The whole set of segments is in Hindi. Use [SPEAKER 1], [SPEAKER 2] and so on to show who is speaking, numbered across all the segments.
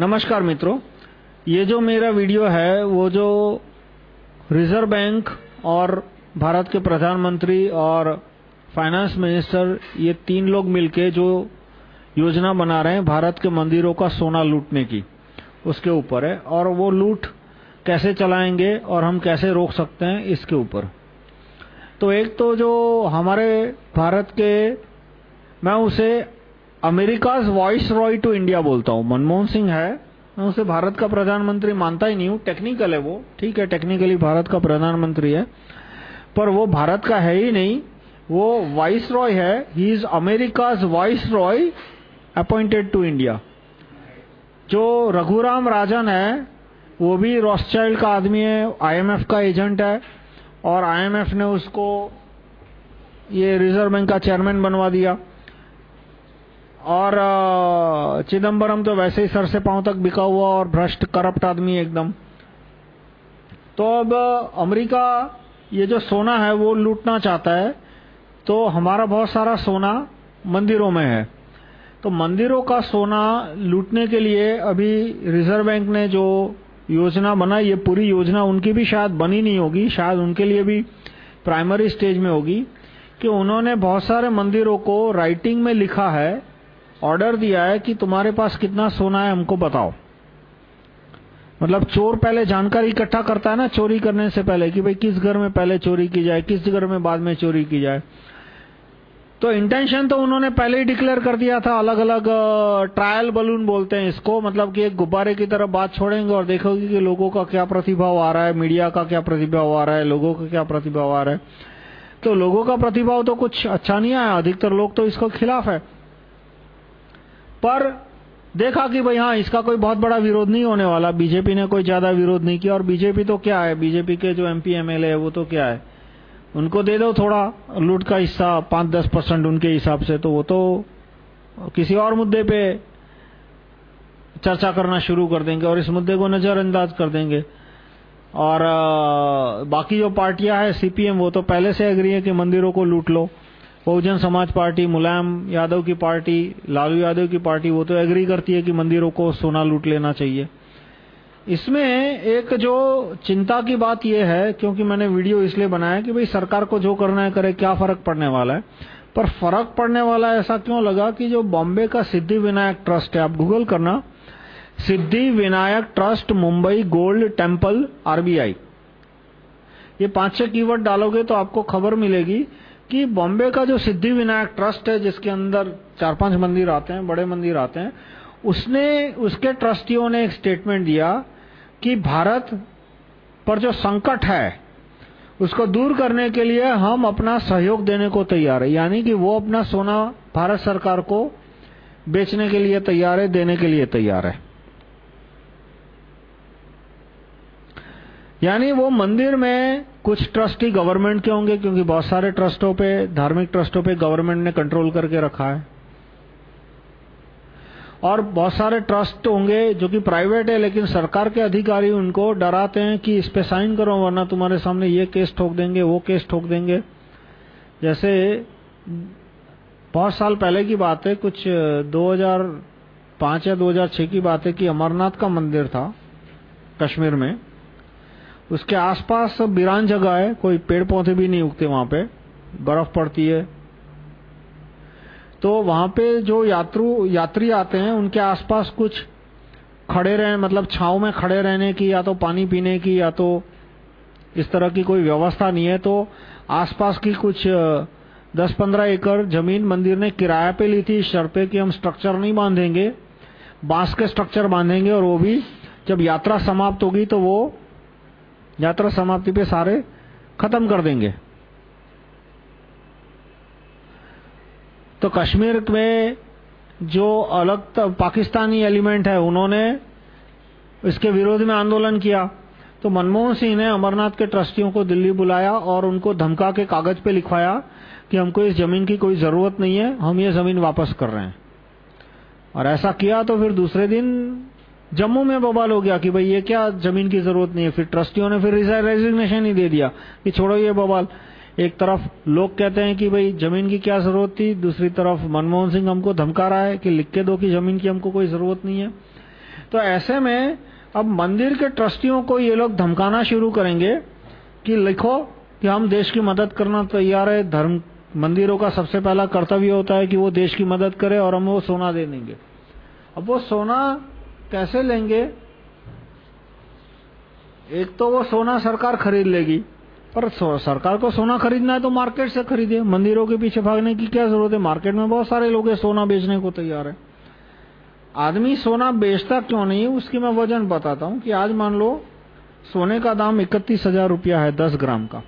[SPEAKER 1] नमस्कार मित्रों, ये जो मेरा वीडियो है, वो जो रिज़र्व बैंक और भारत के प्रधानमंत्री और फाइनेंस मिनिस्टर, ये तीन लोग मिलके जो योजना बना रहे हैं भारत के मंदिरों का सोना लूटने की, उसके ऊपर है। और वो लूट कैसे चलाएँगे और हम कैसे रोक सकते हैं, इसके ऊपर। तो एक तो जो हमारे भारत के, मैं उसे America's viceroy to India बोलता हूँ। मनमोहन सिंह है। मैं उसे भारत का प्रधानमंत्री मानता ही नहीं हूँ। टेक्निकल है वो। ठीक है टेक्निकली भारत का प्रधानमंत्री है। पर वो भारत का है ही नहीं। वो वॉइस रॉय है। He is America's viceroy appointed to India जो रघुराम राजन है, वो भी रॉसचाइल्ड का आदमी है आईएमएफ का एजेंट है। और आईएमएफ ने उसको ये रिज़र्व बैंक का चेयरमैन बनवा दिया। और चिदम्बरम तो वैसे ही सर से पाँव तक बिका हुआ और भ्रष्ट, करप्ट आदमी एकदम। तो अब, अमेरिका, ये जो सोना है, वो लूटना चाहता है। तो हमारा बहुत सारा सोना मंदिरों में है। तो मंदिरों का सोना लूटने के लिए अभी रिज़र्व बैंक ने जो योजना बनाई, ये पूरी योजना उनकी भी शायद बनी नहीं होगी, शायद उनके लिए भी प्राइमरी स्टेज में होगी, कि उन्होंने बहुत सारे मंदिरों को राइटिंग में लिखा है। ऑर्डर दिया है कि तुम्हारे पास कितना सोना है हमको बताओ। मतलब चोर पहले जानकारी इकट्ठा करता है ना चोरी करने से पहले कि भाई किस घर में पहले चोरी की जाए, किस घर में बाद में चोरी की जाए। तो इंटेंशन तो उन्होंने पहले ही डिक्लेयर कर दिया था अलग अलग ट्रायल बलून बोलते हैं इसको मतलब कि एक गुब्बारे की तरफ़ बात छोड़ेंगे और देखोगे कि लोगों का क्या प्रतिभाव आ रहा है मीडिया का क्या प्रतिभाव आ रहा है, लोगों का क्या प्रतिभाव आ रहा है। तो लोगों का प्रतिभाव तो कुछ अच्छा नहीं आया, अधिकतर लोग तो इसको खिलाफ है। पर देखा कि भाई हाँ इसका कोई बहुत बड़ा विरोध नहीं होने वाला। बीजेपी ने कोई ज़्यादा विरोध नहीं किया। और बीजेपी तो क्या है? बीजेपी के जो एमपी एमएलए है, वो तो क्या है? उनको दे दो थोड़ा लूट का हिस्सा, पाँच दस परसेंट उनके हिसाब से तो वो तो किसी और मुद्दे पे चर्चा करना शुरू कर देंगे और इस मुद्दे को नजरअंदाज कर देंगे। और बाकी जो पार्टियाँ हैं सीपीएम वो तो पहले से एग्री है कि मंदिरों को लूट लो। बहुजन समाज पार्टी, मुलायम यादव की पार्टी, लालू यादव की पार्टी, वो तो एग्री करती है कि मंदिरों को सोना लूट लेना चाहिए। इसमें एक जो चिंता की बात यह है, क्योंकि मैंने वीडियो इसलिए बनाया कि भाई सरकार को जो करना है करे, क्या फ़र्क पड़ने वाला है? पर फ़र्क पड़ने वाला ऐसा क्यों लगा कि जो बॉम्बे का सिद्धि विनायक ट्रस्ट है, आप गूगल करना, Siddhi Vinayak trust Mumbai gold temple RBI. ये पाँच छह कीवर्ड डालोगे तो आपको खबर मिलेगी कि बॉम्बे का जो सिद्धि विनायक ट्रस्ट है, जिसके अंदर चार पाँच मंदिर आते हैं, बड़े मंदिर आते हैं, उसने, उसके ट्रस्टियों ने एक स्टेटमेंट दिया कि भारत पर जो संकट है, उसको दूर करने के लिए हम अपना सहयोग देने को तैयार है। यानी कि वो अपना सोना भारत सरकार को बेचने के लिए तैयार है, देने के लिए तैयार है। यानी वो मंदिर में कुछ ट्रस्टी गवर्नमेंट के होंगे, क्योंकि बहुत सारे ट्रस्टों पे, धार्मिक ट्रस्टों पे गवर्नमेंट ने कंट्रोल करके रखा है। और बहुत सारे ट्रस्ट होंगे जो कि प्राइवेट है, लेकिन सरकार के अधिकारी उनको डराते हैं कि इस पे साइन करो, वरना तुम्हारे सामने ये केस ठोक देंगे, वो केस ठोक देंगे। जैसे, बहुत साल पहले की बात है, कुछ 2005 या 2006 की बात है कि अमरनाथ का मंदिर था, कश्मीर में। उसके आसपास सब वीरान जगह है, कोई पेड़ पौधे भी नहीं उगते वहाँ पे, बर्फ़ पड़ती है। तो वहाँ पे जो यात्रु, यात्री आते हैं, उनके आसपास कुछ खड़े रहे मतलब छाव में खड़े रहने की, या तो पानी पीने की, या तो इस तरह की कोई व्यवस्था नहीं है। तो आसपास की कुछ 10-15 एकड़ ज़मीन मंदिर ने किराया पे ली थी, शर्त पे कि हम स्ट्रक्चर नहीं बांधेंगे, बाँस के स्ट्रक्चर बांधेंगे, और वो भी जब यात्रा समाप्त होगी तो वो यात्रा समाप्ति पे सारे खत्म कर देंगे। तो कश्मीर में जो अलग पाकिस्तानी एलिमेंट है, उन्होंने इसके विरोध में आंदोलन किया। तो मनमोहन सिंह ने अमरनाथ के ट्रस्टियों को दिल्ली बुलाया और उनको धमका के कागज़ पे लिखवाया कि हमको इस ज़मीन की कोई ज़रूरत नहीं है, हम ये ज़मीन वापस कर रहे हैं। और ऐसा किया तो फिर दूसरे दिन जम्मू में बवाल हो गया कि भाई ये क्या ज़मीन की ज़रूरत नहीं है? फिर ट्रस्टियों ने फिर रेजिग्नेशन ही दे दिया कि छोड़ो ये बवाल। एक तरफ़ लोग कहते हैं कि भाई ज़मीन की क्या ज़रूरत थी, दूसरी तरफ़ मनमोहन सिंह हमको धमका रहा है कि लिख के दो कि ज़मीन की हमको कोई ज़रूरत नहीं है। तो ऐसे में अब मंदिर के ट्रस्टियों को ये लोग धमकाना शुरू करेंगे कि लिखो कि हम देश की मदद करना तैयार है। धर्म, मंदिरों का सबसे पहला कर्तव्य होता है कि वो देश की मदद करे और हम वो सोना दे देंगे। अब वो सोना कैसे लेंगे? एक तो वो सोना सरकार खरीद लेगी। पर सरकार को सोना खरीदना है तो मार्केट से खरीदे। मंदिरों के पीछे भागने की क्या ज़रूरत है? मार्केट में बहुत सारे लोग सोना बेचने को तैयार है। आदमी सोना बेचता क्यों नहीं? उसकी मैं वज़न बताता हूँ कि आज मान लो, सोने का दाम इकतीस हज़ार रुपया है, दस ग्राम का।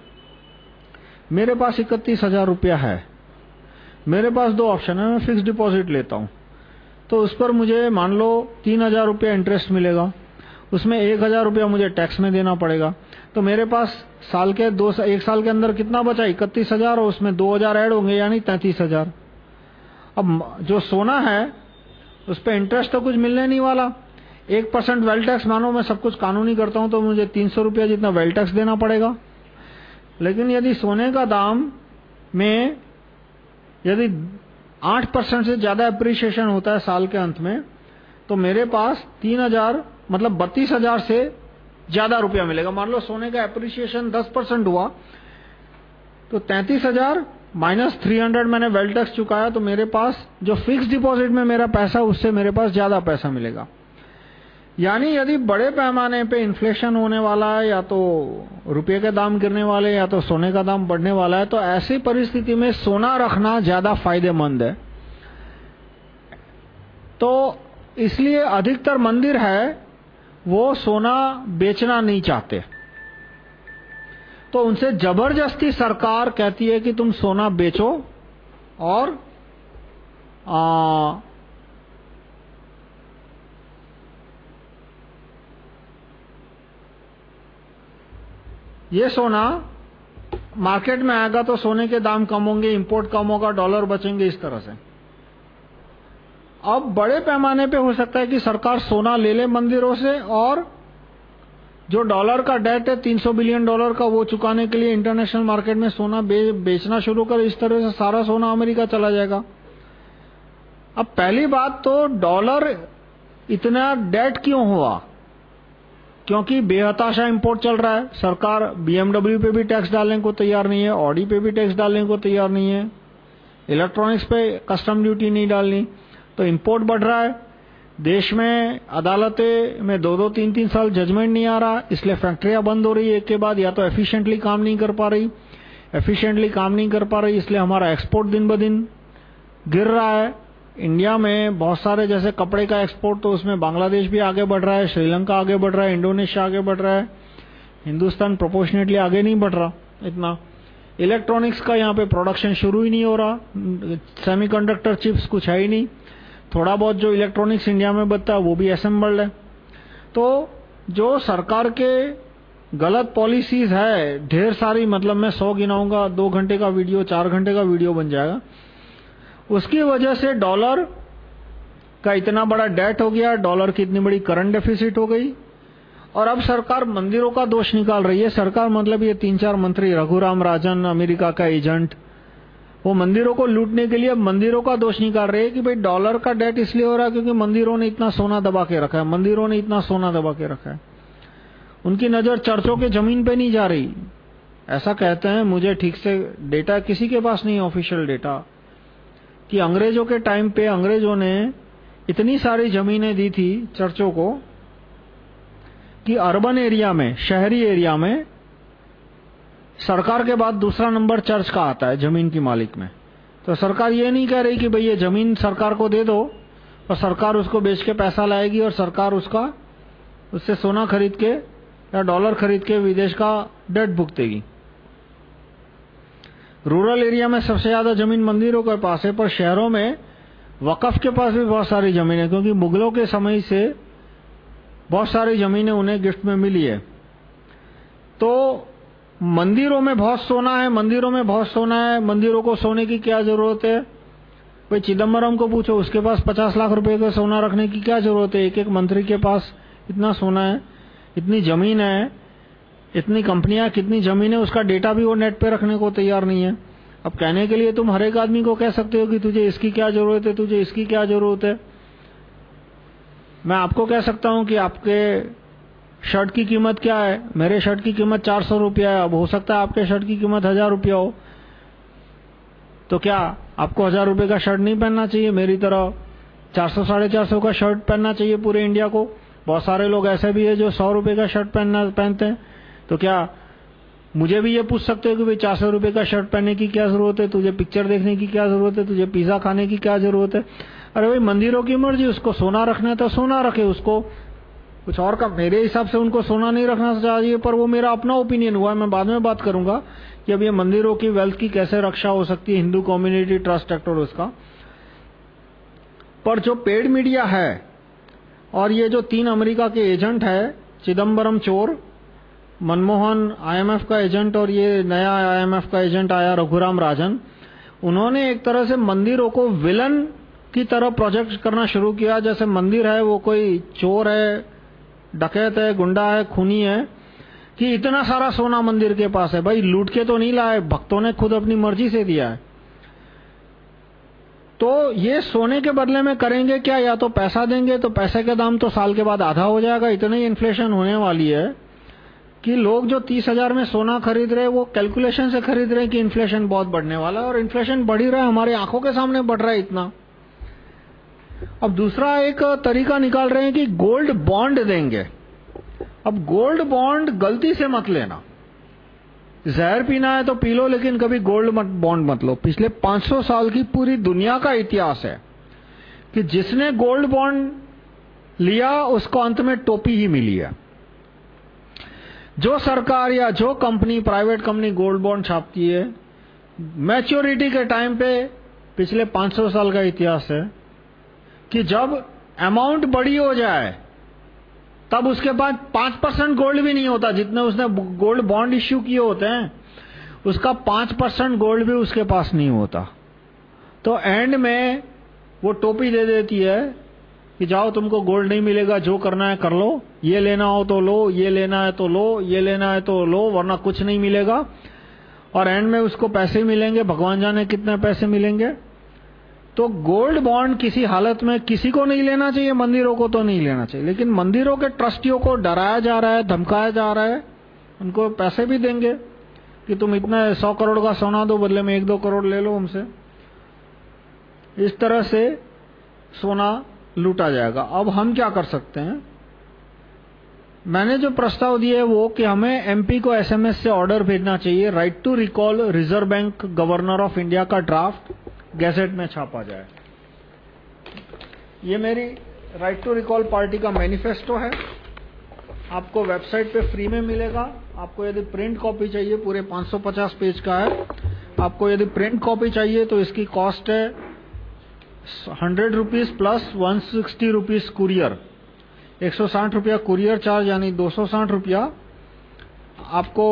[SPEAKER 1] मेरे पास इकतीस हज़ार रुपया है। मेरे पास दो ऑप्शन है, मैं फिक्स डिपॉजिट लेता हूँ। तो उस पर मुझे मान लो तीन हज़ार रुपया इंटरेस्ट मिलेगा। उसमें एक हज़ार रुपया मुझे टैक्स में देना पड़ेगा। तो मेरे पास साल के दो सा, एक साल के अंदर कितना बचा? इकतीस हज़ार और उसमें दो हज़ार ऐड होंगे यानी तैतीस हज़ार। अब जो सोना है उस पर इंटरेस्ट तो कुछ मिलने नहीं वाला। एक परसेंट वेल टैक्स मानो मैं सब कुछ कानूनी करता हूँ तो मुझे तीन सौ रुपया जितना वेल टैक्स देना पड़ेगा। लेकिन यदि सोने का दाम में यदि आठ परसेंट से ज़्यादा appreciation होता है साल के अंत में तो मेरे पास तीन हज़ार मतलब बत्तीस हज़ार से ज़्यादा रुपया मिलेगा। मान लो सोने का appreciation 10 परसेंट हुआ तो तैतीस हज़ार माइनस थ्री हंड्रेड मैंने वेल टैक्स चुकाया तो मेरे पास जो फिक्स डिपॉजिट में मेरा पैसा, उससे मेरे पास ज़्यादा पैसा मिलेगा। यानी यदि बड़े पैमाने पे इन्फ्लेशन होने वाला है या तो रुपये के दाम गिरने वाले या तो सोने का दाम बढ़ने वाला है तो ऐसी परिस्थिति में सोना रखना ज़्यादा फ़ायदेमंद है। तो इसलिए अधिकतर मंदिर है वो सोना बेचना नहीं चाहते। तो उनसे ज़बरदस्ती सरकार कहती है कि तुम सोना बेचो और आ, ये सोना मार्केट में आएगा तो सोने के दाम कम होंगे इंपोर्ट कम होगा डॉलर बचेंगे इस तरह से। अब बड़े पैमाने पे हो सकता है कि सरकार सोना ले ले मंदिरों से और जो डॉलर का डेट है 300 बिलियन डॉलर का वो चुकाने के लिए इंटरनेशनल मार्केट में सोना बे, बेचना शुरू कर इस तरह से सारा सोना अमेरिका चला जाएगा। अब पहली बात तो डॉलर इतना डेट क्यों हुआ? क्योंकि बेहताशा इंपोर्ट चल रहा है। सरकार बीएमडब्ल्यू पे भी टैक्स डालने को तैयार नहीं है ऑडी पे भी टैक्स डालने को तैयार नहीं है। इलेक्ट्रॉनिक्स पे कस्टम ड्यूटी नहीं डालनी। तो इंपोर्ट बढ़ रहा है। देश में अदालतें में दो दो तीन तीन साल जजमेंट नहीं आ रहा। इसलिए फैक्ट्रियाँ बंद हो रही है। एक के बाद या तो एफिशिएंटली काम नहीं कर पा रही। एफिशिएंटली काम नहीं कर पा रही, इसलिए हमारा एक्सपोर्ट दिन ब दिन गिर रहा है। इंडिया में बहुत सारे जैसे कपड़े का एक्सपोर्ट तो उसमें बांग्लादेश भी आगे बढ़ रहा है, श्रीलंका आगे बढ़ रहा है, इंडोनेशिया आगे बढ़ रहा है, हिंदुस्तान प्रोपोर्शनेटली आगे नहीं बढ़ रहा इतना। इलेक्ट्रॉनिक्स का यहाँ पे प्रोडक्शन शुरू ही नहीं हो रहा सेमीकंडक्टर चिप्स कुछ है ही नहीं। थोड़ा बहुत जो इलेक्ट्रॉनिक्स इंडिया में बचता है, वो भी असेंबल्ड है। तो जो सरकार के गलत पॉलिसीज़ है, ढेर सारी मतलब मैं सौ गिनाऊँगा, दो घंटे का वीडियो चार घंटे का वीडियो बन जाएगा। उसकी वजह से डॉलर का इतना बड़ा डेट हो गया, डॉलर की इतनी बड़ी करंट डेफिसिट हो गई। और अब सरकार मंदिरों का दोष निकाल रही है। सरकार मतलब ये तीन चार मंत्री, रघुराम राजन, अमेरिका का एजेंट, वो मंदिरों को लूटने के लिए मंदिरों का दोष निकाल रहे हैं कि भाई डॉलर का डेट इसलिए हो रहा है क्योंकि मंदिरों ने इतना सोना दबा के रखा है। मंदिरों ने इतना सोना दबा के रखा है। उनकी नज़र चर्चों के ज़मीन पे नहीं जा रही। ऐसा कहते हैं, मुझे ठीक से डेटा किसी के पास नहीं ऑफिशियल डेटा कि अंग्रेज़ों के टाइम पे अंग्रेज़ों ने इतनी सारी जमीनें दी थी चर्चों को कि अर्बन एरिया में, शहरी एरिया में, सरकार के बाद दूसरा नंबर चर्च का आता है, ज़मीन की मालिक में। तो सरकार ये नहीं कह रही कि भाई ये ज़मीन सरकार को दे दो और सरकार उसको बेच के पैसा लाएगी और सरकार उसका, उससे सोना खरीद के या डॉलर खरीद के विदेश का डेट भुगतेगी। रूरल एरिया में सबसे ज़्यादा ज़मीन मंदिरों के पास है, पर शहरों में वकफ के पास भी बहुत सारी ज़मीन है, क्योंकि मुगलों के समय से बहुत सारी जमीनें उन्हें गिफ्ट में मिली है। तो मंदिरों में बहुत सोना है, मंदिरों में बहुत सोना है, मंदिरों को सोने की क्या ज़रूरत है? भाई चिदम्बरम को पूछो, उसके पास पचास लाख रुपए का सोना रखने की क्या ज़रूरत है? एक एक मंत्री के पास इतना सोना है, इतनी ज़मीन है इतनी कंपनियाँ, कितनी ज़मीन उसका डेटा भी वो नेट पे रखने को तैयार नहीं है। अब कहने के लिए तुम हर एक आदमी को कह सकते हो कि तुझे इसकी क्या ज़रूरत है, तुझे इसकी क्या ज़रूरत है। मैं आपको कह सकता हूँ कि आपके शर्ट की कीमत क्या है? मेरे शर्ट की कीमत चार सौ रुपया है। अब हो सकता है आपके शर्ट की कीमत हज़ार रुपया हो। तो क्या आपको हज़ार रुपए का शर्ट नहीं पहनना चाहिए? मेरी तरह चार सौ, साढ़े चार सौ का शर्ट पहनना चाहिए पूरे इंडिया को। बहुत सारे लोग ऐसे भी है जो सौ रुपए का शर्ट पहनना, पहनते हैं। तो क्या मुझे भी ये पूछ सकते हो कि भाई चार सौ रुपए का शर्ट पहनने की क्या ज़रूरत है? तुझे पिक्चर देखने की क्या ज़रूरत है? तुझे पिज्जा खाने की क्या ज़रूरत है? अरे भाई, मंदिरों की मर्ज़ी, उसको सोना रखना है तो सोना रखे उसको। कुछ और का, मेरे हिसाब से उनको सोना नहीं रखना चाहिए, पर वो मेरा अपना ओपिनियन हुआ मैं बाद में बात करूँगा कि अब ये मंदिरों की वेल्थ की कैसे रक्षा हो सकती है, हिंदू कम्युनिटी ट्रस्ट एक्ट और उसका। पर जो पेड मीडिया है, और ये जो तीन अमेरिका के एजेंट है चिदम्बरम चोर मनमोहन आईएमएफ का एजेंट और ये नया आईएमएफ का एजेंट आया, रघुराम राजन। उन्होंने एक तरह से मंदिरों को विलन की तरह प्रोजेक्ट करना शुरू किया। जैसे मंदिर है, वो कोई चोर है, डकैत है, गुंडा है, खूनी है, कि इतना सारा सोना मंदिर के पास है। भाई, लूट के तो नहीं लाए, भक्तों ने खुद अपनी मर्ज़ी से दिया है। तो ये सोने के बदले में करेंगे क्या? या तो पैसा देंगे तो पैसे का दाम तो साल के बाद आधा हो जाएगा। इतनी इन्फ्लेशन होने वाली है। कि लोग जो तीस हज़ार में सोना खरीद रहे हैं, वो कैलकुलेशन से खरीद रहे हैं कि इन्फ्लेशन बहुत बढ़ने वाला है और इन्फ्लेशन बढ़ रहा है, हमारे आँखों के सामने बढ़ रहा है इतना। अब दूसरा एक तरीका निकाल रहे हैं कि गोल्ड बॉन्ड देंगे। अब गोल्ड बॉन्ड गलती से मत लेना। जहर पीना है तो पी लो, लेकिन कभी गोल्ड बॉन्ड मत लो। पिछले 500 साल की पूरी दुनिया का इतिहास है कि जिसने गोल्ड बॉन्ड लिया, उसको अंत में टोपी ही मिली है। जो सरकार या जो company private company gold bond छापती है मैच्योरिटी के टाइम पे पिछले 500 साल का इतिहास है कि जब अमाउंट बड़ी हो जाए, तब उसके पास पाँच परसेंट गोल्ड भी नहीं होता। जितने उसने गोल्ड बॉन्ड इश्यू किए होते हैं, उसका पाँच परसेंट गोल्ड भी उसके पास नहीं होता। तो एंड में वो टोपी दे देती है कि जाओ तुमको गोल्ड नहीं मिलेगा, जो करना है कर लो। ये लेना हो तो लो, ये लेना है तो लो, ये लेना है तो लो, वरना कुछ नहीं मिलेगा। और एंड में उसको पैसे मिलेंगे, भगवान जाने कितने पैसे मिलेंगे। तो गोल्ड बॉन्ड किसी हालत में किसी को नहीं लेना चाहिए, मंदिरों को तो नहीं लेना चाहिए। लेकिन मंदिरों के ट्रस्टियों को डराया जा रहा है, धमकाया जा रहा है, उनको पैसे भी देंगे कि तुम इतना सौ करोड़ का सोना दो, बदले में एक दो करोड़ ले लो हमसे इस तरह से सोना लूटा जाएगा। अब हम क्या कर सकते हैं? मैंने जो प्रस्ताव दिया है वो कि हमें एमपी को एसएमएस से ऑर्डर भेजना चाहिए। Right to recall reserve bank governor of India का ड्राफ्ट गैजेट में छापा जाए। ये मेरी राइट टू रिकॉल पार्टी का मैनिफेस्टो है। आपको वेबसाइट पे फ्री में मिलेगा। आपको यदि प्रिंट कॉपी चाहिए, पूरे 550 पेज का है। आपको यदि प्रिंट कॉपी चाहिए तो इसकी कॉस्ट है hundred rupees plus one sixty rupees courier एक सौ साठ रुपया कुरियर चार्ज यानी दो सौ साठ रुपया। आपको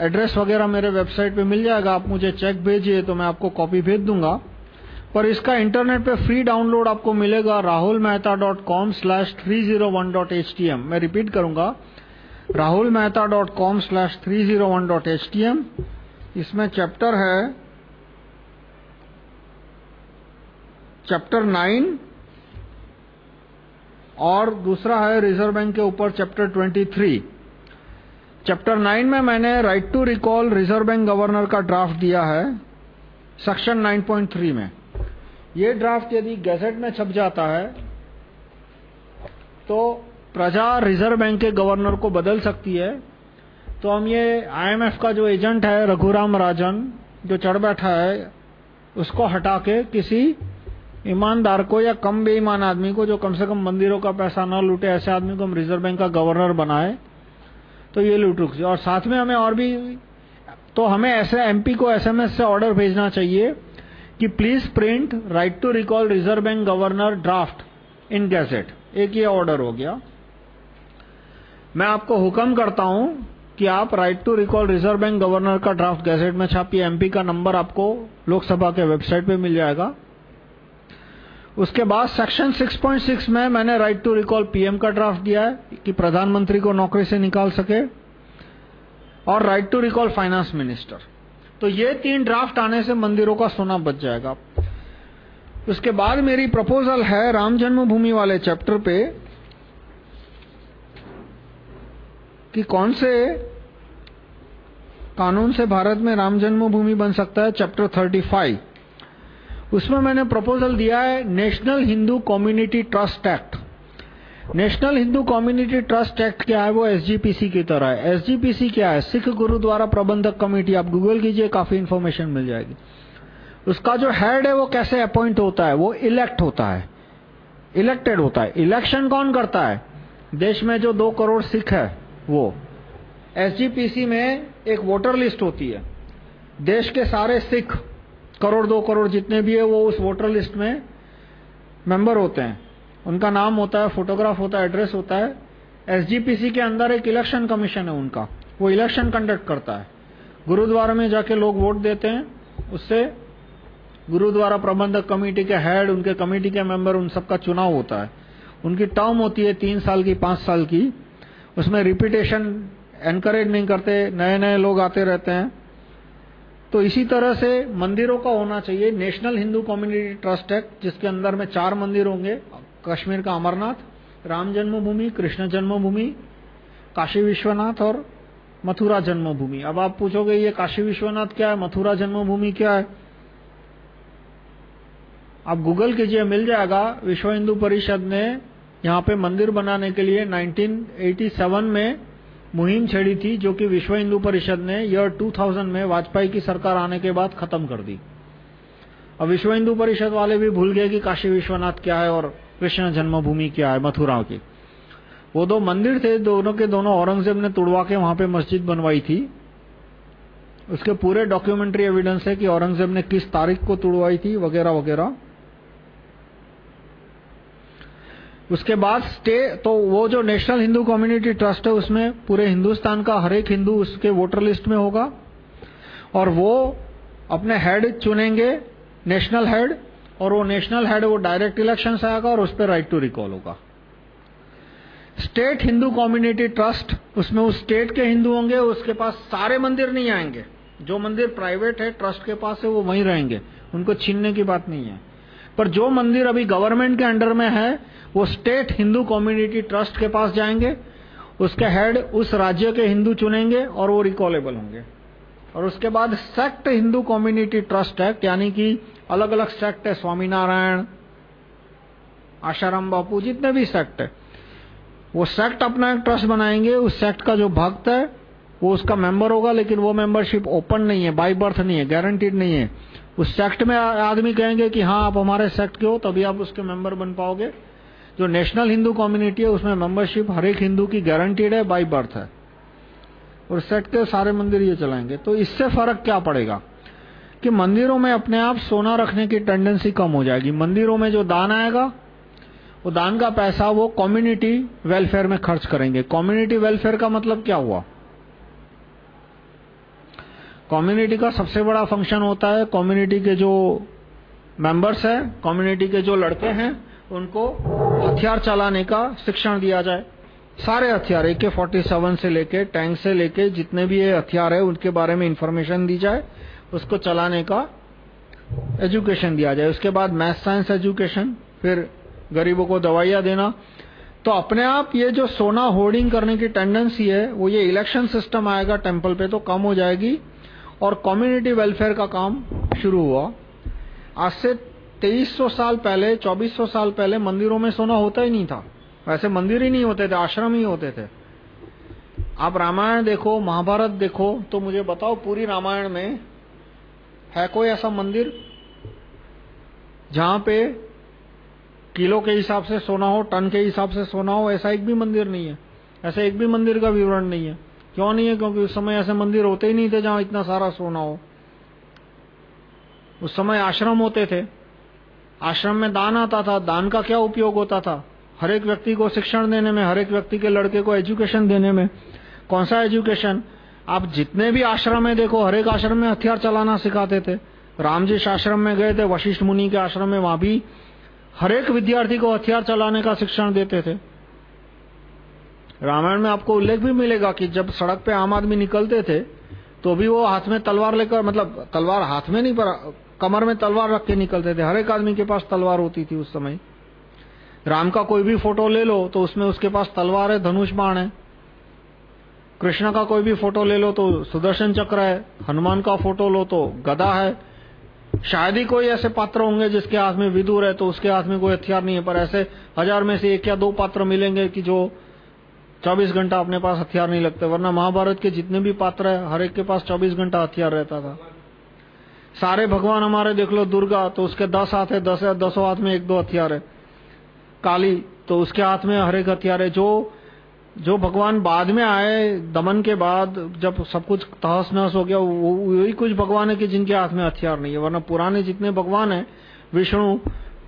[SPEAKER 1] एड्रेस वगैरह मेरे वेबसाइट पे मिल जाएगा, आप मुझे चेक भेजिए तो मैं आपको कॉपी भेज दूँगा। पर इसका इंटरनेट पे फ्री डाउनलोड आपको मिलेगा rahulmehta.com slash 301.htm मैं रिपीट करूँगा rahulmehta.com slash 301.htm इसमें चैप्टर है चैप्टर 9 और दूसरा है रिज़र्व बैंक के ऊपर चैप्टर 23 चैप्टर 9 में मैंने right to recall reserve bank governor का ड्राफ्ट दिया है सेक्शन 9.3 में. ये ड्राफ्ट यदि गैजेट में छप जाता है तो प्रजा रिज़र्व बैंक के गवर्नर को बदल सकती है। तो हम ये आईएमएफ का जो एजेंट है, रघुराम राजन, जो चढ़ बैठा है, उसको हटा के किसी ईमानदार को या कम बेईमान आदमी को जो कम से कम मंदिरों का पैसा न लूटे, ऐसे आदमी को हम रिज़र्व बैंक का गवर्नर बनाए तो ये लूट रुक और साथ में हमें और भी तो हमें ऐसे एमपी को एसएमएस से ऑर्डर भेजना चाहिए कि please print right to recall reserve bank governor draft in gazette एक ये ऑर्डर हो गया। मैं आपको हुक्म करता हूँ कि आप right to recall reserve bank governor का ड्राफ्ट गैजेट में छापिए। एमपी का नंबर आपको लोकसभा के वेबसाइट पे मिल जाएगा। उसके बाद सेक्शन 6.6 में मैंने राइट टू रिकॉल पीएम का ड्राफ्ट दिया है कि प्रधानमंत्री को नौकरी से निकाल सके और right to recall finance minister तो ये तीन ड्राफ्ट आने से मंदिरों का सोना बच जाएगा। उसके बाद मेरी प्रपोजल है राम जन्मभूमि वाले चैप्टर पे कि कौन से कानून से भारत में राम जन्मभूमि बन सकता है? चैप्टर 35 उसमें मैंने प्रपोजल दिया है national Hindu community trust act national Hindu community trust act क्या है? वो एसजीपीसी की तरह है। एसजीपीसी क्या है? सिख गुरुद्वारा प्रबंधक कमेटी आप गूगल कीजिए, काफ़ी इंफॉर्मेशन मिल जाएगी। उसका जो हेड है वो कैसे अपॉइंट होता है? वो इलेक्ट होता है। इलेक्टेड होता है। इलेक्शन कौन करता है? देश में जो दो करोड़ सिख है, वो। एसजीपीसी में एक वोटर लिस्ट होती है। देश के सारे सिख करोड़, दो करोड़ जितने भी है, वो उस वोटर लिस्ट में मेंबर होते हैं। उनका नाम होता है फोटोग्राफ होता है एड्रेस होता है। एसजीपीसी के अंदर एक इलेक्शन कमीशन है उनका। वो इलेक्शन कंडक्ट करता है। गुरुद्वारा में जाके लोग वोट देते हैं। उससे गुरुद्वारा प्रबंधक कमेटी के हेड उनके कमेटी के मेंबर उन सबका चुनाव होता है। उनकी टर्म होती है तीन साल की, पाँच साल की। उसमें रिपीटेशन एनकरेज नहीं करते नए नए लोग आते रहते हैं। तो इसी तरह से मंदिरों का होना चाहिए। National Hindu community trust act जिसके अंदर में चार मंदिर होंगे। कश्मीर का अमरनाथ, राम जन्मभूमि, कृष्ण जन्मभूमि, काशी विश्वनाथ और मथुरा जन्मभूमि। अब आप पूछोगे, ये काशी विश्वनाथ क्या है, मथुरा जन्मभूमि क्या है? आप गूगल कीजिए, मिल जाएगा। विश्व हिंदू परिषद ने यहाँ पे मंदिर बनाने के लिए 1987 में मुहिम छेड़ी थी जो कि विश्व हिंदू परिषद ने ईयर 2000 में वाजपेयी की सरकार आने के बाद खत्म कर दी। अब विश्व हिंदू परिषद वाले भी भूल गए कि काशी विश्वनाथ क्या है और कृष्ण जन्मभूमि क्या है मथुरा की। वो दो मंदिर थे, दोनों के दोनों औरंगज़ेब ने तुड़वा के वहाँ पे मस्जिद बनवाई थी। उसके पूरे डॉक्यूमेंट्री एविडेंस है कि औरंगज़ेब ने किस तारीख को तुड़वाई थी, वगैरह वगैरह। उसके बाद स्टे तो वो जो नेशनल हिंदू कम्युनिटी ट्रस्ट है, उसमें पूरे हिंदुस्तान का हर एक हिंदू उसके वोटर लिस्ट में होगा। और वो अपने हेड चुनेंगे नेशनल हेड और वो नेशनल हेड वो डायरेक्ट इलेक्शन से आएगा और उस पर राइट टू रिकॉल होगा। स्टेट हिंदू कम्युनिटी ट्रस्ट उसमें उस स्टेट के हिंदू होंगे, उसके पास सारे मंदिर नहीं आएँगे। जो मंदिर प्राइवेट है ट्रस्ट के पास है, वो वहीं रहेंगे। उनको छीनने की बात नहीं है। पर जो मंदिर अभी गवर्नमेंट के अंडर में है वो स्टेट हिंदू कम्युनिटी ट्रस्ट के पास जाएँगे, उसके हेड उस राज्य के हिंदू चुनेंगे और वो रिकॉलेबल होंगे। और उसके बाद sect Hindu community trust act, यानी कि अलग अलग सेक्ट है, स्वामीनारायण, आशाराम बापू, जितने भी सेक्ट है, वो सेक्ट अपना एक ट्रस्ट बनाएँगे। उस सेक्ट का जो भक्त है, वो उसका मेंबर होगा, लेकिन वो मेंबरशिप ओपन नहीं है बाई बर्थ नहीं है गारंटीड नहीं है। उस सेक्ट में आदमी कहेंगे कि हाँ आप हमारे सेक्ट के हो, तभी आप उसके मेंबर बन पाओगे। जो नेशनल हिंदू कम्युनिटी है, उसमें मेंबरशिप हर एक हिंदू की गारंटीड है बाई बर्थ है। और सेट के सारे मंदिर ये चलाएँगे। तो इससे फ़र्क क्या पड़ेगा? कि मंदिरों में अपने आप सोना रखने की टेंडेंसी कम हो जाएगी। मंदिरों में जो दान आएगा, वो दान का पैसा वो कम्युनिटी वेलफेयर में खर्च करेंगे। कम्युनिटी वेलफेयर का मतलब क्या हुआ? कम्युनिटी का सबसे बड़ा फ़ंक्शन होता है कम्युनिटी के जो मेंबर्स हैं कम्युनिटी के जो लड़के हैं उनको हथियार चलाने का शिक्षण दिया जाए। सारे हथियार ए के फोर्टी सेवन से लेके टैंक से लेके, जितने भी ये हथियार है, उनके बारे में इंफॉर्मेशन दी जाए, उसको चलाने का एजुकेशन दिया जाए। उसके बाद मैथ साइंस एजुकेशन फिर गरीबों को दवाइयाँ देना। तो अपने आप ये जो सोना होर्डिंग करने की टेंडेंसी है, वो ये इलेक्शन सिस्टम आएगा टेंपल पे तो कम हो जाएगी, और कम्युनिटी वेलफेयर का काम शुरू हुआ। आज से 2300 साल पहले 2400 साल पहले मंदिरों में सोना होता ही नहीं था। वैसे मंदिर ही नहीं होते थे, आश्रम ही होते थे। आप रामायण देखो, महाभारत देखो तो मुझे बताओ पूरी रामायण में है कोई ऐसा मंदिर जहाँ पे किलो के हिसाब से सोना हो, टन के हिसाब से सोना हो, ऐसा एक भी मंदिर नहीं है। ऐसा एक भी मंदिर का विवरण नहीं है। क्यों नहीं है? क्योंकि उस समय ऐसे मंदिर होते ही नहीं थे जहाँ इतना सारा सोना हो। उस समय आश्रम होते थे। आश्रम में दान आता था, दान का क्या उपयोग होता था? हर एक व्यक्ति को शिक्षण देने में, हर एक व्यक्ति के लड़के को एजुकेशन देने में, कौन सा एजुकेशन आप जितने भी आश्रम में देखो, हर एक आश्रम में हथियार चलाना सिखाते थे। राम जी आश्रम में गए थे, वशिष्ठ मुनि के आश्रम में वहाँ भी हर एक विद्यार्थी को हथियार चलाने का शिक्षण देते थे। रामायण में आपको उल्लेख भी मिलेगा कि जब सड़क पे आम आदमी निकलते थे तो भी वो हाथ में तलवार लेकर मतलब तलवार हाथ में नहीं, पर कमर में तलवार रख के निकलते थे। हर एक आदमी के पास तलवार होती थी उस समय। राम का कोई भी फ़ोटो ले लो तो उसमें उसके पास तलवार है, धनुष बाण है। कृष्ण का कोई भी फ़ोटो ले लो तो सुदर्शन चक्र है। हनुमान का फ़ोटो लो तो गदा है। शायद ही कोई ऐसे पात्र होंगे जिसके हाथ में विदुर है तो उसके हाथ में कोई हथियार नहीं है। पर ऐसे हज़ार में से एक या दो पात्र मिलेंगे कि जो 24 घंटा अपने पास हथियार नहीं लगते। वरना महाभारत के जितने भी पात्र है, हर एक के पास 24 घंटा हथियार रहता था। सारे भगवान हमारे देख लो, दुर्गा तो उसके दस हाथ है, दस है, दसों हाथ में एक दो हथियार है। काली तो उसके हाथ में हर एक हथियार है। जो जो भगवान बाद में आए, दमन के बाद, जब सब कुछ तहस नहस हो गया, वो, वही कुछ भगवान है कि जिनके हाथ में हथियार नहीं है। वरना पुराने जितने भगवान है, विष्णु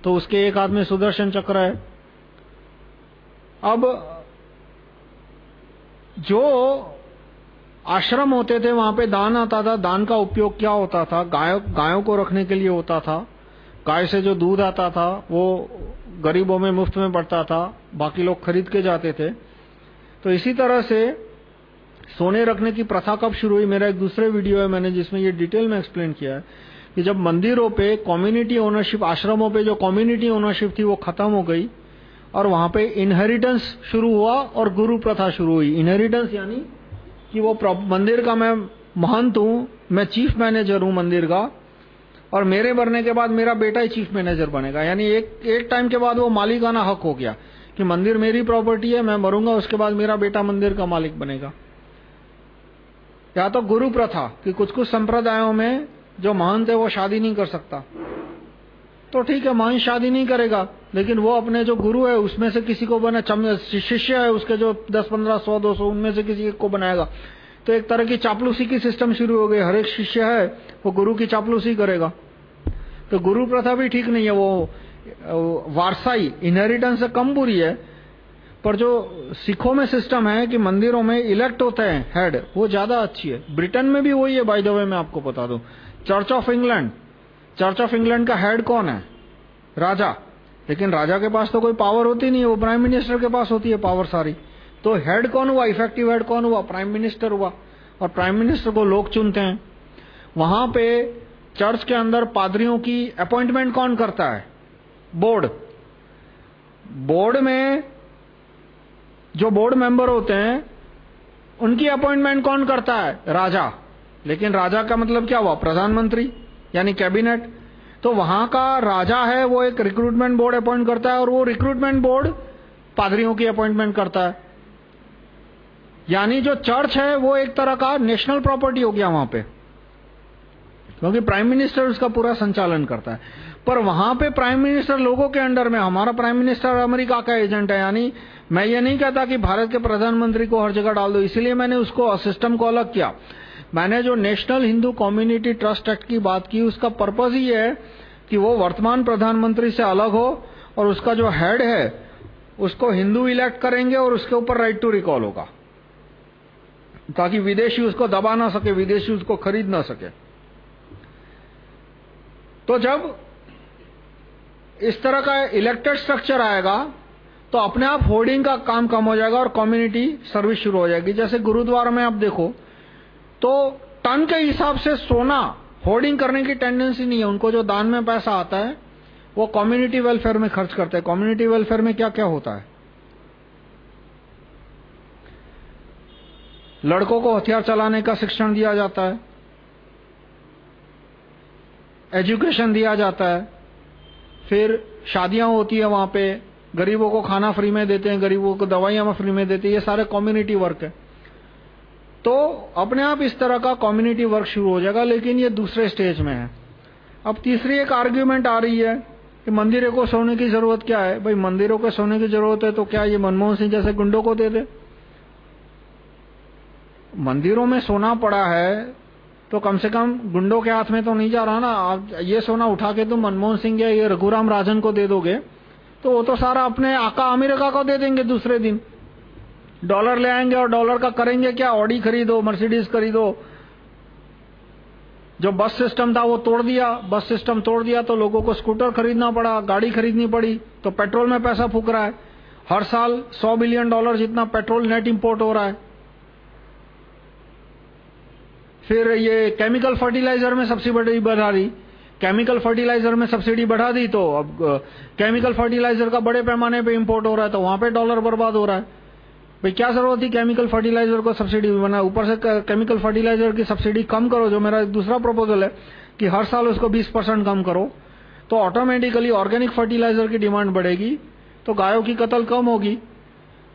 [SPEAKER 1] तो उसके एक हाथ में सुदर्शन चक्र है। अब, जो आश्रम होते थे, वहाँ पे दान आता था। दान का उपयोग क्या होता था? गायों गायों को रखने के लिए होता था। गाय से जो दूध आता था, वो गरीबों में मुफ़्त में पड़ता था। बाकी लोग खरीद के जाते थे। तो इसी तरह से सोने रखने की प्रथा कब शुरू हुई? मेरा एक दूसरे वीडियो है मैंने, जिसमें ये डिटेल में एक्सप्लेन किया है कि जब मंदिरों पे कम्युनिटी ओनरशिप आश्रमों पे जो कम्युनिटी ओनरशिप थी, वो खत्म हो गई और वहाँ पे इनहेरिटेंस शुरू हुआ और गुरु प्रथा शुरू हुई। इनहेरिटेंस यानी कि वो मंदिर का मैं महंत हूँ, मैं चीफ मैनेजर हूँ मंदिर का, और मेरे मरने के बाद मेरा बेटा ही चीफ मैनेजर बनेगा। यानी एक एक टाइम के बाद वो मालिकाना हक हो गया कि मंदिर मेरी प्रॉपर्टी है, मैं मरूँगा, उसके बाद मेरा बेटा मंदिर का मालिक बनेगा। या तो गुरु प्रथा कि कुछ कुछ संप्रदायों में जो महंत है वो शादी नहीं कर सकता। तो ठीक है महंत शादी नहीं करेगा। लेकिन वो अपने जो गुरु है, उसमें से किसी को बना शिष्य है, उसके जो 10 15 100 200 उनमें से किसी को बनाएगा। तो एक तरह की चापलूसी की सिस्टम शुरू हो गई। हर एक शिष्य है, वो गुरु की चापलूसी करेगा। तो गुरु प्रथा भी ठीक नहीं है, वो वारसाई इनहेरिटेंस से कम बुरी है। पर जो सिखों में सिस्टम है कि मंदिरों में इलेक्ट होते हैं हेड वो ज़्यादा अच्छी है। ब्रिटेन में भी वही है बाय द वे मैं आपको बता दूँ। Church of England church of England का हेड कौन है? राजा। लेकिन राजा के पास तो कोई पावर होती नहीं वो प्राइम मिनिस्टर के पास होती है पावर सारी। तो हेड कौन हुआ? इफ़ेक्टिव हेड कौन हुआ? प्राइम मिनिस्टर हुआ। और प्राइम मिनिस्टर को लोग चुनते हैं। वहाँ पे चर्च के अंदर पादरियों की अपॉइंटमेंट कौन करता है? बोर्ड बोर्ड में जो बोर्ड मेंबर होते हैं, उनकी अपॉइंटमेंट कौन करता है? राजा। लेकिन राजा का मतलब क्या हुआ? प्रधानमंत्री। यानी कैबिनेट। तो वहाँ का राजा है, वो एक रिक्रूटमेंट बोर्ड अपॉइंट करता है और वो रिक्रूटमेंट बोर्ड पादरियों की अपॉइंटमेंट करता है। यानी जो चर्च है, वो एक तरह का नेशनल प्रॉपर्टी हो गया वहाँ पे। क्योंकि प्राइम मिनिस्टर उसका पूरा संचालन करता है। पर वहाँ पे प्राइम मिनिस्टर लोगों के अंडर में, हमारा प्राइम मिनिस्टर अमेरिका का एजेंट है। यानी मैं ये नहीं कहता कि भारत के प्रधानमंत्री को हर जगह डाल दो, इसलिए मैंने उसको सिस्टम को अलग किया। मैंने जो national Hindu community trust act की बात की, उसका पर्पज ही है कि वो वर्तमान प्रधानमंत्री से अलग हो और उसका जो हेड है, उसको हिंदू इलेक्ट करेंगे और उसके ऊपर राइट टू रिकॉल होगा। ताकि विदेशी उसको दबा ना सके, विदेशी उसको खरीद ना सके। तो जब इस तरह का इलेक्टेड स्ट्रक्चर आएगा तो अपने आप होर्डिंग का काम कम हो जाएगा और कम्युनिटी सर्विस शुरू हो जाएगी। जैसे गुरुद्वारा में आप देखो तो टन के हिसाब से सोना होर्डिंग करने की टेंडेंसी नहीं है। उनको जो दान में पैसा आता है, वो कम्युनिटी वेलफेयर में खर्च करते हैं। कम्युनिटी वेलफेयर में क्या क्या होता है? लड़कों को हथियार चलाने का शिक्षण दिया जाता है। एजुकेशन दिया जाता है। फिर शादियाँ होती है वहाँ पे। गरीबों को खाना फ्री में देते हैं, गरीबों को दवाइयाँ फ्री में देते हैं। ये सारे कम्युनिटी वर्क है। तो अपने आप इस तरह का कम्युनिटी वर्क शुरू हो जाएगा, लेकिन ये दूसरे स्टेज में है। अब तीसरी एक आर्ग्यूमेंट आ रही है कि मंदिरों को सोने की ज़रूरत क्या है? भाई, मंदिरों को सोने की ज़रूरत है तो क्या ये मनमोहन सिंह जैसे गुंडों को दे दे? मंदिरों में सोना पड़ा है तो कम से कम गुंडों के हाथ में तो नहीं जा रहा ना। आप ये सोना उठा के तुम मनमोहन सिंह या ये रघुराम राजन को दे दोगे तो वो तो सारा अपने आका अमेरिका को दे देंगे दूसरे दिन। डॉलर ले आएँगे और डॉलर का करेंगे क्या? ऑडी खरीदो, मर्सिडीज खरीदो। जो बस सिस्टम था, वो तोड़ दिया। बस सिस्टम तोड़ दिया तो लोगों को स्कूटर खरीदना पड़ा, गाड़ी खरीदनी पड़ी तो पेट्रोल में पैसा फूक रहा है। हर साल 100 बिलियन डॉलर जितना पेट्रोल नेट इंपोर्ट हो रहा है। फिर ये केमिकल फर्टिलाइज़र में सबसे बड़ी बढ़ारी केमिकल फर्टिलाइज़र में सब्सिडी बढ़ा दी तो अब केमिकल फर्टिलाइज़र का बड़े पैमाने पे इंपोर्ट हो रहा है तो वहाँ पे डॉलर बर्बाद हो रहा है। भाई, क्या ज़रूरत थी केमिकल फर्टिलाइज़र को सब्सिडी बना? ऊपर से केमिकल फर्टिलाइज़र की सब्सिडी कम करो, जो मेरा दूसरा प्रपोजल है, कि हर साल उसको 20 परसेंट कम करो तो ऑटोमेटिकली ऑर्गेनिक फर्टिलाइज़र की डिमांड बढ़ेगी तो गायों की कत्ल कम होगी।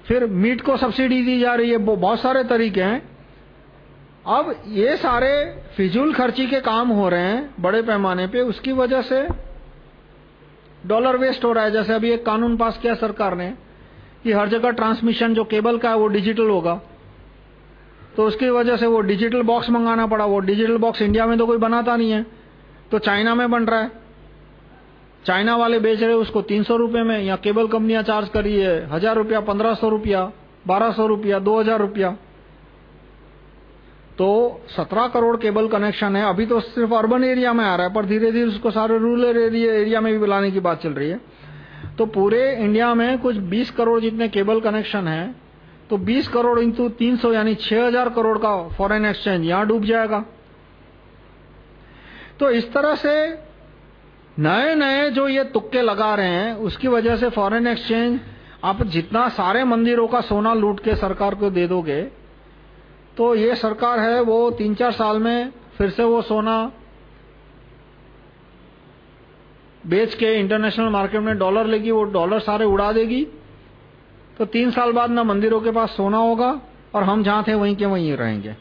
[SPEAKER 1] फिर मीट को सब्सिडी दी जा रही है बहुत सारे तरीके हैं। अब ये सारे फिजूल खर्ची के काम हो रहे हैं, बड़े पैमाने पे, उसकी वजह से डॉलर वेस्ट हो रहा है। जैसे अभी एक कानून पास किया सरकार ने कि हर जगह ट्रांसमिशन जो केबल का है, वो डिजिटल होगा। तो उसकी वजह से वो डिजिटल बॉक्स मंगाना पड़ा। वो डिजिटल बॉक्स इंडिया में तो कोई बनाता नहीं है। तो चाइना में बन रहा है। चाइना वाले बेच रहे उसको तीन सौ रुपए में, या केबल कंपनियाँ चार्ज कर रही है, हज़ार रुपया, पंद्रह सौ रुपया, बारह सौ रुपया, दो हज़ार रुपया। तो 17 करोड़ केबल कनेक्शन है। अभी तो सिर्फ़ अर्बन एरिया में आ रहा है, पर धीरे धीरे उसको सारे रूरल एरिया एरिया में भी बुलाने की बात चल रही है। तो पूरे इंडिया में कुछ 20 करोड़ जितने केबल कनेक्शन है तो 20 करोड़ इंटू 300 यानी 6000 करोड़ का फॉरेन एक्सचेंज यहाँ डूब जाएगा। तो इस तरह से नए नए जो ये तुक्के लगा रहे हैं, उसकी वजह से फॉरेन एक्सचेंज आप जितना सारे मंदिरों का सोना लूट के सरकार को दे दोगे तो ये सरकार है वो तीन चार साल में फिर से वो सोना बेच के इंटरनेशनल मार्केट में डॉलर लेगी, वो डॉलर सारे उड़ा देगी। तो तीन साल बाद ना मंदिरों के पास सोना होगा और हम जहाँ थे वहीं के वहीं रहेंगे।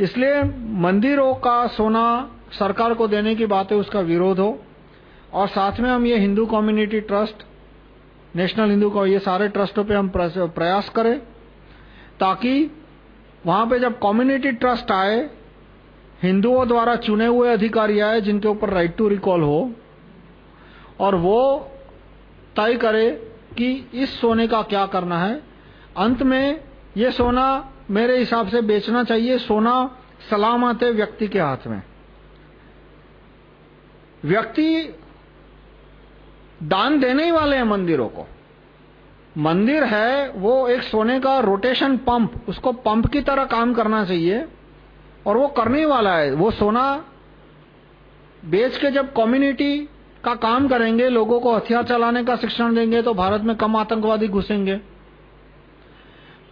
[SPEAKER 1] इसलिए मंदिरों का सोना सरकार को देने की बात है उसका विरोध हो और साथ में हम ये Hindu community trust national Hindu को ये सारे ट्रस्टों पे हम प्रयास करें ताकि वहाँ पे जब कम्युनिटी ट्रस्ट आए, हिंदुओं द्वारा चुने हुए अधिकारी आए जिनके ऊपर राइट टू रिकॉल हो और वो तय करे कि इस सोने का क्या करना है। अंत में ये सोना मेरे हिसाब से बेचना चाहिए। सोना सलामत है व्यक्ति के हाथ में। व्यक्ति दान देने ही वाले हैं मंदिरों को। मंदिर है, वो एक सोने का रोटेशन पंप उसको पंप की तरह काम करना चाहिए और वो करने वाला है। वो सोना बेच के जब कम्युनिटी का काम करेंगे, लोगों को हथियार चलाने का शिक्षण देंगे तो भारत में कम आतंकवादी घुसेंगे।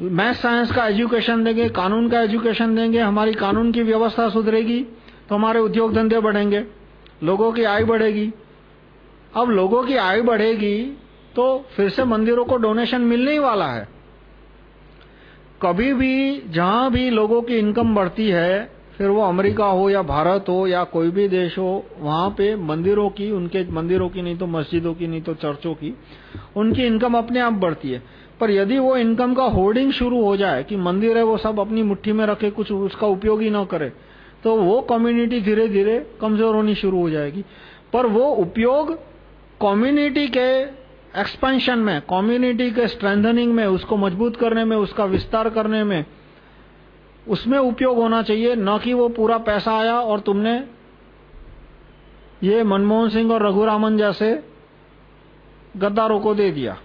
[SPEAKER 1] मैथ, साइंस का एजुकेशन देंगे, कानून का एजुकेशन देंगे, हमारी कानून की व्यवस्था सुधरेगी तो हमारे उद्योग धंधे बढ़ेंगे, लोगों की आय बढ़ेगी। अब लोगों की आय बढ़ेगी तो फिर से मंदिरों को डोनेशन मिलने ही वाला है। कभी भी, जहाँ भी लोगों की इनकम बढ़ती है फिर वो अमेरिका हो या भारत हो या कोई भी देश हो, वहाँ पे मंदिरों की, उनके मंदिरों की नहीं तो मस्जिदों की नहीं तो चर्चों की, उनकी इनकम अपने आप बढ़ती है। पर यदि वो इनकम का होर्डिंग शुरू हो जाए कि मंदिर है, वो सब अपनी मुट्ठी में रखे, कुछ उसका उपयोग ही ना करे तो वो कम्युनिटी धीरे धीरे कमज़ोर होनी शुरू हो जाएगी। पर वो उपयोग कम्युनिटी के एक्सपेंशन में कम्युनिटी के स्ट्रेंथनिंग में, उसको मज़बूत करने में, उसका विस्तार करने में उसमें उपयोग होना चाहिए, न कि वो पूरा पैसा आया और तुमने ये मनमोहन सिंह और रघुरामन जैसे गद्दारों को दे दिया।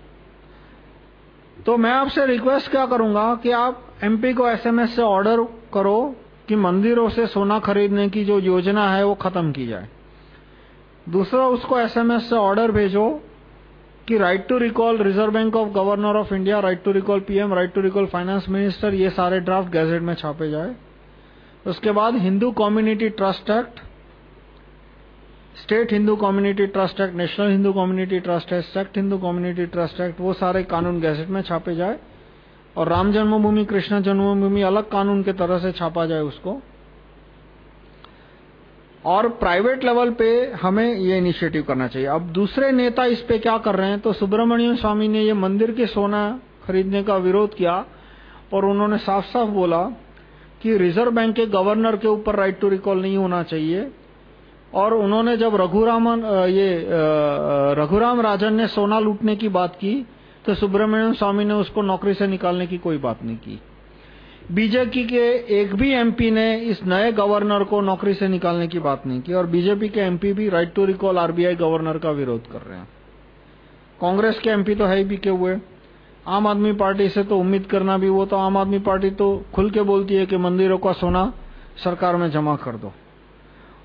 [SPEAKER 1] तो मैं आपसे रिक्वेस्ट क्या करूँगा कि आप एमपी को एसएमएस से ऑर्डर करो कि मंदिरों से सोना खरीदने की जो योजना है वो खत्म की जाए। दूसरा, उसको एसएमएस से ऑर्डर भेजो कि right to recall reserve bank of governor of India right to recall PM right to recall finance minister ये सारे ड्राफ्ट गैजेट में छापे जाए। उसके बाद Hindu community trust act state Hindu community trust act national Hindu community trust act sect Hindu community trust act वो सारे कानून गैजेट में छापे जाए। और राम जन्मभूमि, कृष्ण जन्मभूमि अलग कानून के तरह से छापा जाए उसको। और प्राइवेट लेवल पे हमें ये इनिशिएटिव करना चाहिए। अब दूसरे नेता इस पे क्या कर रहे हैं? तो सुब्रमण्यम स्वामी ने ये मंदिर के सोना खरीदने का विरोध किया और उन्होंने साफ़ साफ़ बोला कि रिज़र्व बैंक के गवर्नर के ऊपर राइट टू रिकॉल नहीं होना चाहिए। और उन्होंने जब रघुरामन ये रघुराम राजन ने सोना लूटने की बात की तो सुब्रमण्यम स्वामी ने उसको नौकरी से निकालने की कोई बात नहीं की। बीजेपी के एक भी एमपी ने इस नए गवर्नर को नौकरी से निकालने की बात नहीं की, और बीजेपी के एमपी भी right to recall RBI governor का विरोध कर रहे हैं। कांग्रेस के एमपी तो है ही भी के हुए। आम आदमी पार्टी से तो उम्मीद करना भी वो तो आम आदमी पार्टी तो खुल के बोलती है कि मंदिरों का सोना सरकार में जमा कर दो।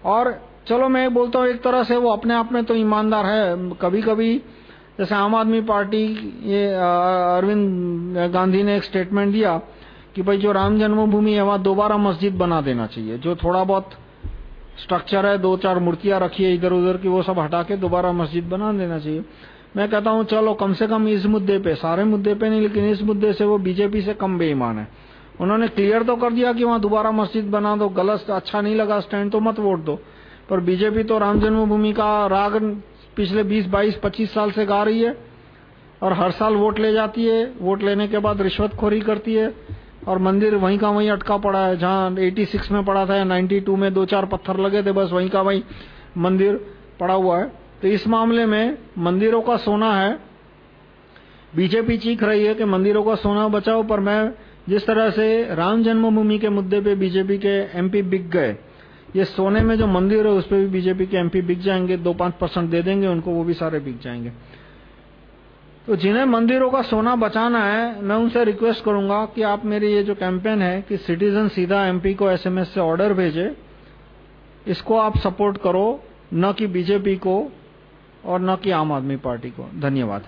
[SPEAKER 1] और चलो मैं बोलता हूँ, एक तरह से वो अपने आप में तो ईमानदार है। कभी कभी जैसे आम आदमी पार्टी ये अरविंद गांधी ने एक स्टेटमेंट दिया कि भाई जो राम जन्मभूमि है वहाँ दोबारा मस्जिद बना देना चाहिए। जो थोड़ा बहुत स्ट्रक्चर है दो चार मूर्तियाँ रखी है इधर उधर की वो सब हटा के दोबारा मस्जिद बना देना चाहिए। मैं कहता हूँ चलो कम से कम इस मुद्दे पे सारे मुद्दे पे नहीं लेकिन इस मुद्दे से वो बीजेपी से कम बेईमान है। उन्होंने क्लियर तो कर दिया कि वहाँ दोबारा मस्जिद बना दो गलत अच्छा नहीं लगा स्टैंड तो मत वोट दो। पर बीजेपी तो राम जन्मभूमि का राग पिछले 20, 22, 25 साल से गा रही है और हर साल वोट ले जाती है। वोट लेने के बाद रिश्वतखोरी करती है। और मंदिर वहीं का वहीं अटका पड़ा है, जहाँ 86 में पड़ा था या 92 में दो चार पत्थर लगे थे, बस वहीं का वहीं मंदिर पड़ा हुआ है। तो इस मामले में मंदिरों का सोना है। बीजेपी चीख रही है कि मंदिरों का सोना बचाओ, पर मैं जिस तरह से राम जन्मभूमि के मुद्दे पे बीजेपी के एमपी बिक गए, ये सोने में जो मंदिर है, उस पर भी बीजेपी के एमपी बिक जाएँगे, दो पाँच परसेंट दे देंगे, उनको वो भी सारे बिक जाएँगे। तो जिन्हें मंदिरों का सोना बचाना है, मैं उनसे रिक्वेस्ट करूँगा कि आप मेरे ये जो कैंपेन है कि सिटीजन सीधा एमपी को एसएमएस से ऑर्डर भेजे। इसको आप सपोर्ट करो, न कि बीजेपी को और न कि आम आदमी पार्टी को। धन्यवाद।